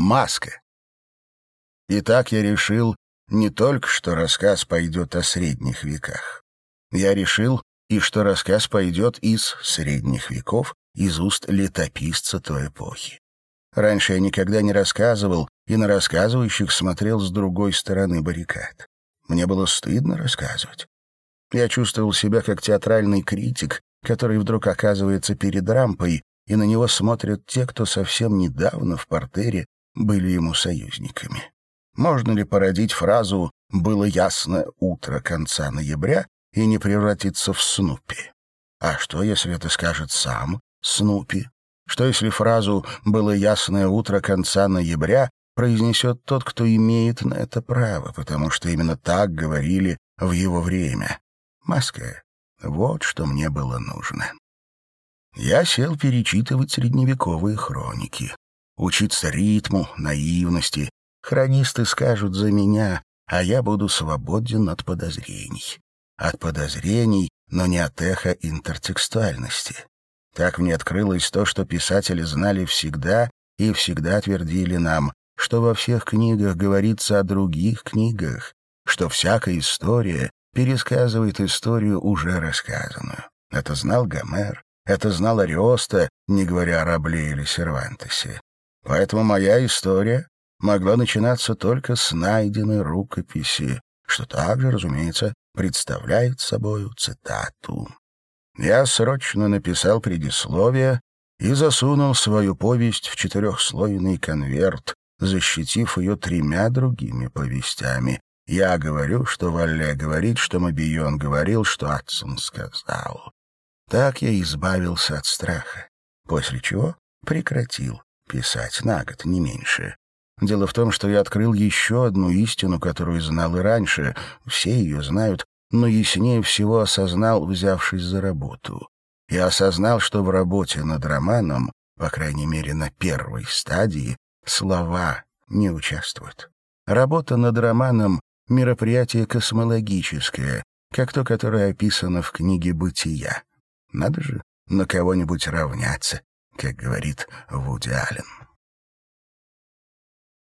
Маска. Итак, я решил не только, что рассказ пойдет о средних веках. Я решил и что рассказ пойдет из средних веков, из уст летописца той эпохи. Раньше я никогда не рассказывал, и на рассказывающих смотрел с другой стороны баррикад. Мне было стыдно рассказывать. Я чувствовал себя как театральный критик, который вдруг оказывается перед рампой, и на него смотрят те, кто совсем недавно в портере были ему союзниками. Можно ли породить фразу «было ясное утро конца ноября» и не превратиться в Снупи? А что, если это скажет сам Снупи? Что, если фразу «было ясное утро конца ноября» произнесет тот, кто имеет на это право, потому что именно так говорили в его время? Маска. Вот что мне было нужно. Я сел перечитывать средневековые хроники, учиться ритму, наивности, Хронисты скажут за меня, а я буду свободен от подозрений. От подозрений, но не от эхо интертекстуальности. Так мне открылось то, что писатели знали всегда и всегда твердили нам, что во всех книгах говорится о других книгах, что всякая история пересказывает историю, уже рассказанную. Это знал Гомер, это знал Ариоста, не говоря о Рабле или Сервантесе. Поэтому моя история могла начинаться только с найденной рукописи, что также, разумеется, представляет собою цитату. Я срочно написал предисловие и засунул свою повесть в четырехслойный конверт, защитив ее тремя другими повестями. Я говорю, что Валле говорит, что Мобион говорил, что Атсон сказал. Так я избавился от страха, после чего прекратил писать на год, не меньше. Дело в том, что я открыл еще одну истину, которую знал и раньше. Все ее знают, но яснее всего осознал, взявшись за работу. Я осознал, что в работе над романом, по крайней мере на первой стадии, слова не участвуют. Работа над романом — мероприятие космологическое, как то, которое описано в книге «Бытия». Надо же на кого-нибудь равняться, как говорит Вуди Аллен.